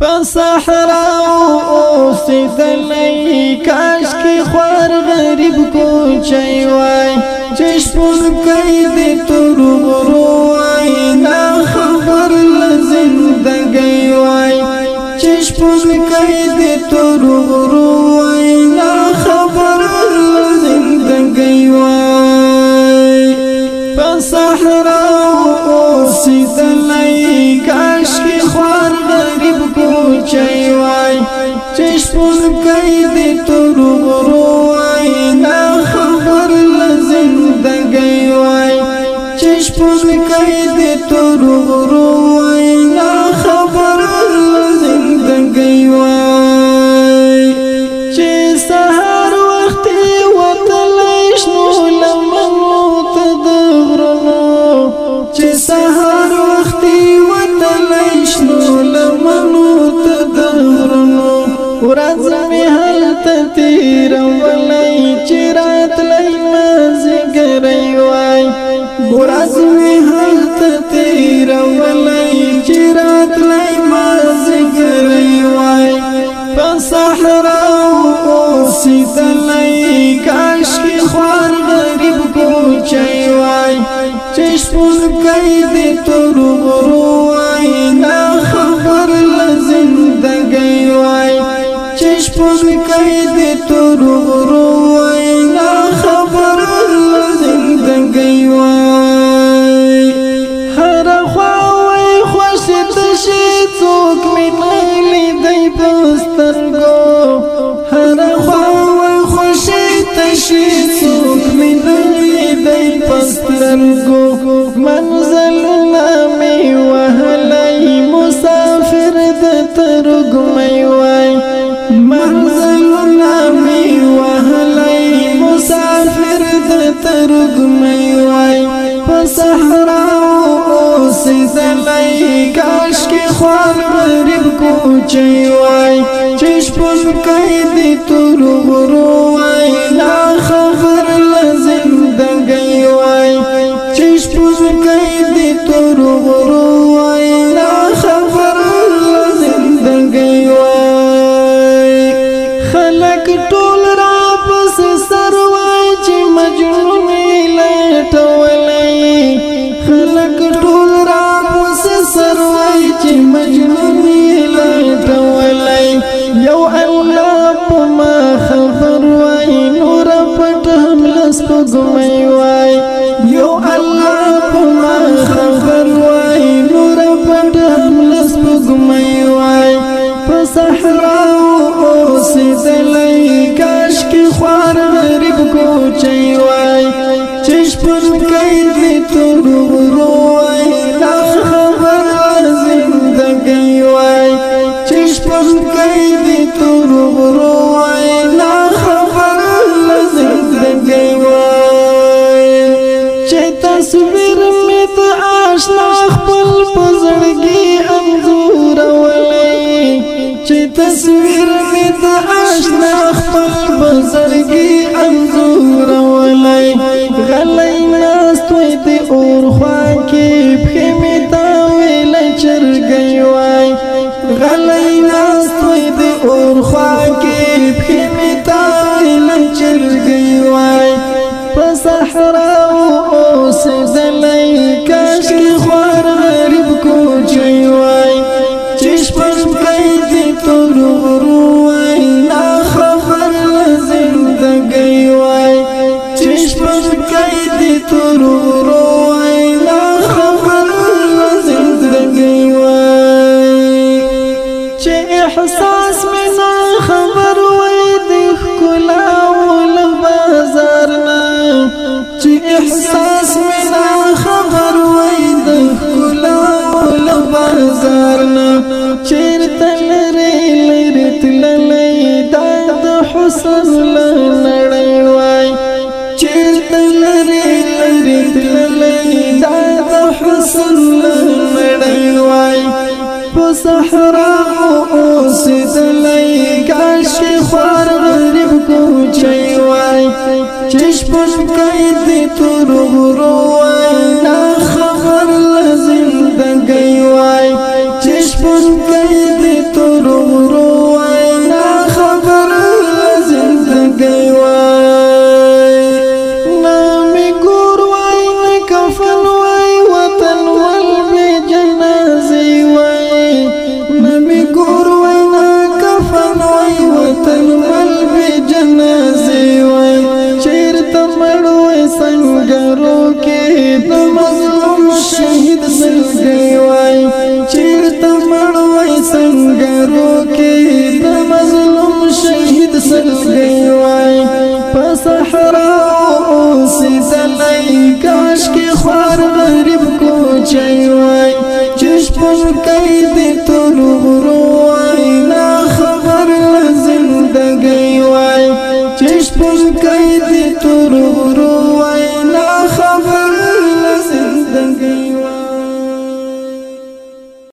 پسحرا اوسیدلی کاش کی خوار غریب کوچی وای چشمون کئی دی ترو روای نا خبر لزندگی وای چشمون کئی دی ترو روای نا خبر لزندگی وای پسحرا اوسیدلی تورو غرو وای دا خبر لزندګي وای چش پون کوي دې تورو غرو وای دا خبر لزندګي وای چې سحر وخت وتلش نو لمنو ته د غرو چې سحر وخت وتلش نو لمنو ته د غرو ورځ مه ته تیرم ولای چرات لای مازګری وای ګورز می هل ته تیرم ولای چرات لای مازګری وای په صحرا او سیدلای کاش کی خوان غریب کوچای وای چشمون کای دې تورو غرو غرو وینا خبر زندگی وای هر خوا وای خوش تشي څوک می نه دی پسترګو هر خوا وای خوش تشي څوک می نه دی پسترګو منځ غریب کوچی وای چش پس کای دی تور غرو وای لا خبر لزندګی وای چش پس کای دی تور غرو تم لس په ګمای وای یو الله په ما خبر وای نور پټ هم لس په ګمای وای په صحرا او سیدلای کاش کی خوار غریب کوچي وای چش پر کای دې تور تصویر می ته آشنا خپل پزړګي انزور ولې چې تصویر دشمن کئی دی ترورو اینا خبر زندگی وای چه احسان صحرا اوسیدلی کاش کی خوار غریب کوچی وای چشم کوي د تور غرو وای نخ شهید څنګه وای چیرته مړ وای څنګه روکي د مظلوم شهید څنګه وای په صحرا او سیدلای کاش کې خور غریب کوچي وای چش پر کوي د تور ورو وای نا خبر زندګي وای چش پر کوي د تور ورو وای نا خبر easy